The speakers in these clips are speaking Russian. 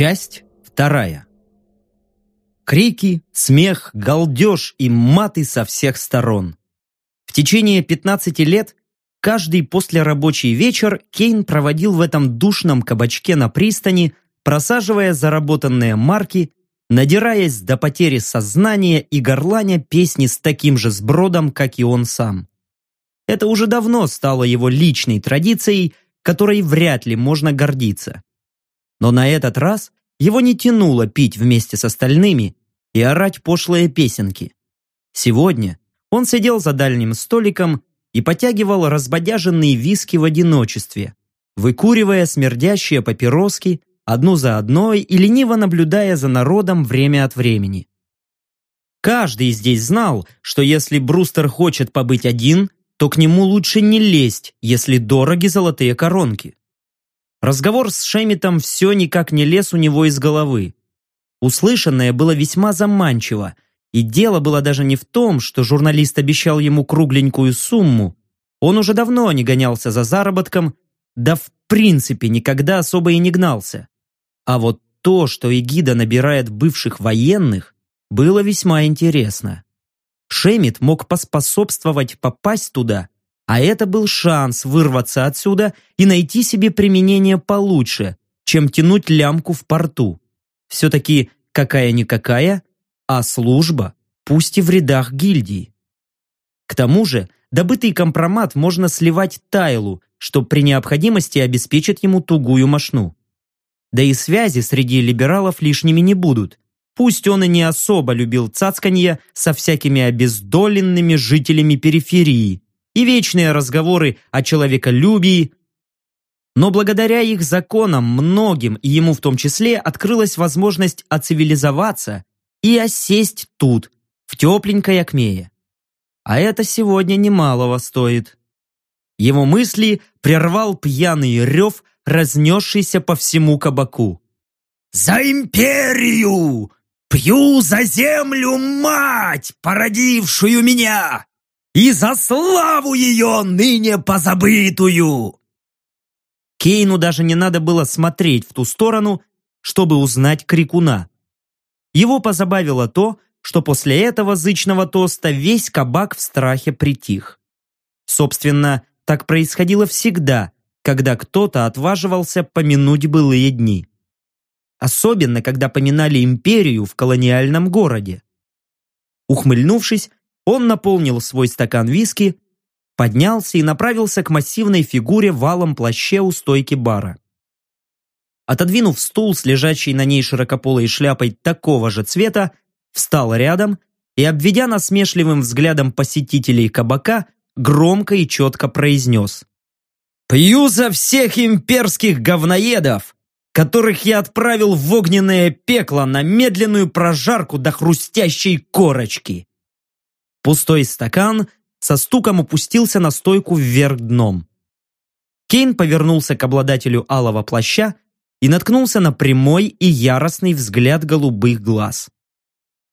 Часть вторая. Крики, смех, галдеж и маты со всех сторон. В течение 15 лет каждый послерабочий вечер Кейн проводил в этом душном кабачке на пристани, просаживая заработанные марки, надираясь до потери сознания и горланя песни с таким же сбродом, как и он сам. Это уже давно стало его личной традицией, которой вряд ли можно гордиться. Но на этот раз его не тянуло пить вместе с остальными и орать пошлые песенки. Сегодня он сидел за дальним столиком и потягивал разбодяженные виски в одиночестве, выкуривая смердящие папироски одну за одной и лениво наблюдая за народом время от времени. Каждый здесь знал, что если Брустер хочет побыть один, то к нему лучше не лезть, если дороги золотые коронки. Разговор с Шемитом все никак не лез у него из головы. Услышанное было весьма заманчиво, и дело было даже не в том, что журналист обещал ему кругленькую сумму. Он уже давно не гонялся за заработком, да в принципе никогда особо и не гнался. А вот то, что Эгида набирает бывших военных, было весьма интересно. Шемит мог поспособствовать попасть туда, а это был шанс вырваться отсюда и найти себе применение получше, чем тянуть лямку в порту. Все-таки какая-никакая, а служба, пусть и в рядах гильдии. К тому же, добытый компромат можно сливать Тайлу, что при необходимости обеспечит ему тугую мошну. Да и связи среди либералов лишними не будут. Пусть он и не особо любил цацканье со всякими обездоленными жителями периферии и вечные разговоры о человеколюбии, но благодаря их законам многим, и ему в том числе, открылась возможность оцивилизоваться и осесть тут, в тепленькой Акмее. А это сегодня немалого стоит. Его мысли прервал пьяный рев, разнесшийся по всему кабаку. «За империю! Пью за землю, мать, породившую меня! И за славу ее, ныне позабытую!» Кейну даже не надо было смотреть в ту сторону, чтобы узнать крикуна. Его позабавило то, что после этого зычного тоста весь кабак в страхе притих. Собственно, так происходило всегда, когда кто-то отваживался помянуть былые дни. Особенно, когда поминали империю в колониальном городе. Ухмыльнувшись, он наполнил свой стакан виски поднялся и направился к массивной фигуре в алом плаще у стойки бара. Отодвинув стул с лежащей на ней широкополой шляпой такого же цвета, встал рядом и, обведя насмешливым взглядом посетителей кабака, громко и четко произнес «Пью за всех имперских говноедов, которых я отправил в огненное пекло на медленную прожарку до хрустящей корочки». Пустой стакан со стуком опустился на стойку вверх дном. Кейн повернулся к обладателю алого плаща и наткнулся на прямой и яростный взгляд голубых глаз.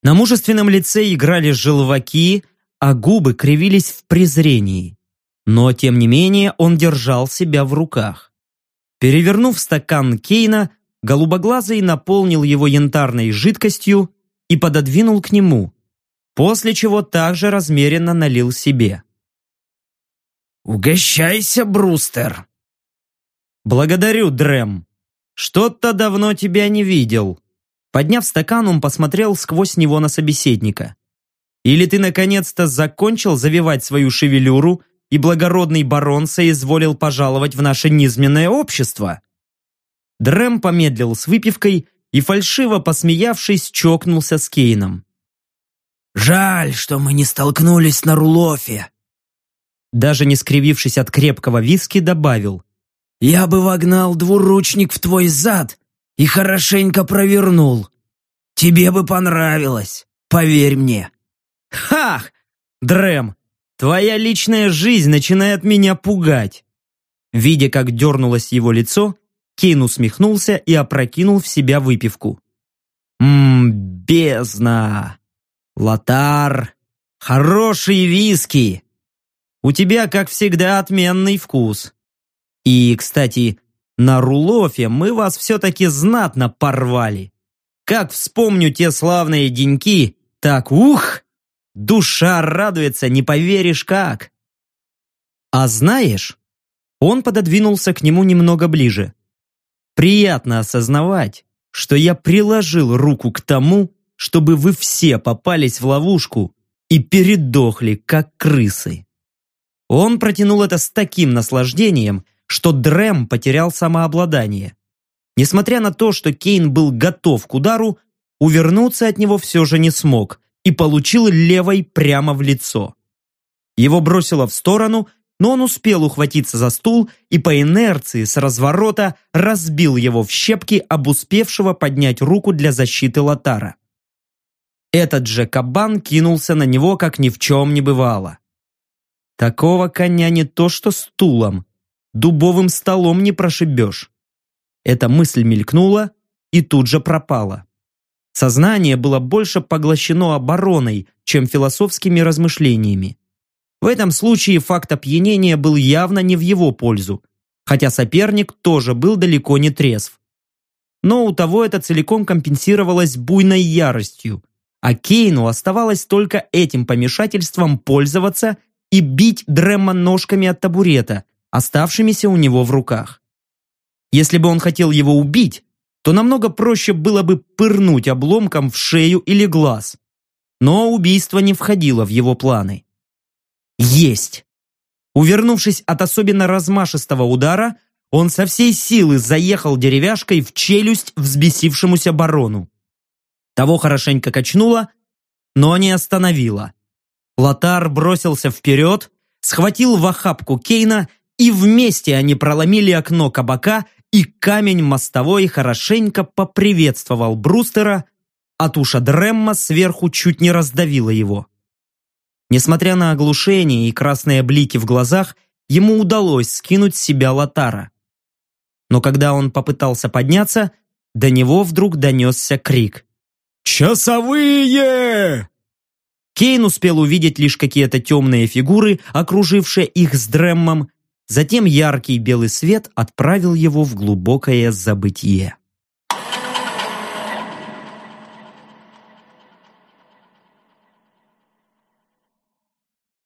На мужественном лице играли желваки, а губы кривились в презрении. Но, тем не менее, он держал себя в руках. Перевернув стакан Кейна, голубоглазый наполнил его янтарной жидкостью и пододвинул к нему после чего также размеренно налил себе. «Угощайся, Брустер!» «Благодарю, Дрэм. Что-то давно тебя не видел». Подняв стакан, он посмотрел сквозь него на собеседника. «Или ты наконец-то закончил завивать свою шевелюру, и благородный барон соизволил пожаловать в наше низменное общество?» Дрэм помедлил с выпивкой и, фальшиво посмеявшись, чокнулся с Кейном. Жаль, что мы не столкнулись на Рулофе. Даже не скривившись от крепкого виски, добавил. Я бы вогнал двуручник в твой зад и хорошенько провернул. Тебе бы понравилось, поверь мне. Хах! Дрэм, твоя личная жизнь начинает меня пугать. Видя, как дернулось его лицо, Кейн усмехнулся и опрокинул в себя выпивку. «Ммм, бездна! Лотар, хорошие виски. У тебя, как всегда, отменный вкус. И, кстати, На Рулофе мы вас все-таки знатно порвали. Как вспомню те славные деньки, так ух, душа радуется, не поверишь как. А знаешь, он пододвинулся к нему немного ближе. Приятно осознавать, что я приложил руку к тому, чтобы вы все попались в ловушку и передохли, как крысы. Он протянул это с таким наслаждением, что Дрэм потерял самообладание. Несмотря на то, что Кейн был готов к удару, увернуться от него все же не смог и получил левой прямо в лицо. Его бросило в сторону, но он успел ухватиться за стул и по инерции с разворота разбил его в щепки об успевшего поднять руку для защиты Лотара. Этот же кабан кинулся на него, как ни в чем не бывало. Такого коня не то что стулом, дубовым столом не прошибешь. Эта мысль мелькнула и тут же пропала. Сознание было больше поглощено обороной, чем философскими размышлениями. В этом случае факт опьянения был явно не в его пользу, хотя соперник тоже был далеко не трезв. Но у того это целиком компенсировалось буйной яростью, а Кейну оставалось только этим помешательством пользоваться и бить Дремма ножками от табурета, оставшимися у него в руках. Если бы он хотел его убить, то намного проще было бы пырнуть обломком в шею или глаз. Но убийство не входило в его планы. Есть! Увернувшись от особенно размашистого удара, он со всей силы заехал деревяшкой в челюсть взбесившемуся барону. Того хорошенько качнуло, но не остановило. Лотар бросился вперед, схватил в охапку Кейна, и вместе они проломили окно кабака, и камень мостовой хорошенько поприветствовал Брустера, а туша Дремма сверху чуть не раздавила его. Несмотря на оглушение и красные блики в глазах, ему удалось скинуть с себя Лотара. Но когда он попытался подняться, до него вдруг донесся крик. «Часовые!» Кейн успел увидеть лишь какие-то темные фигуры, окружившие их с Дреммом, затем яркий белый свет отправил его в глубокое забытье.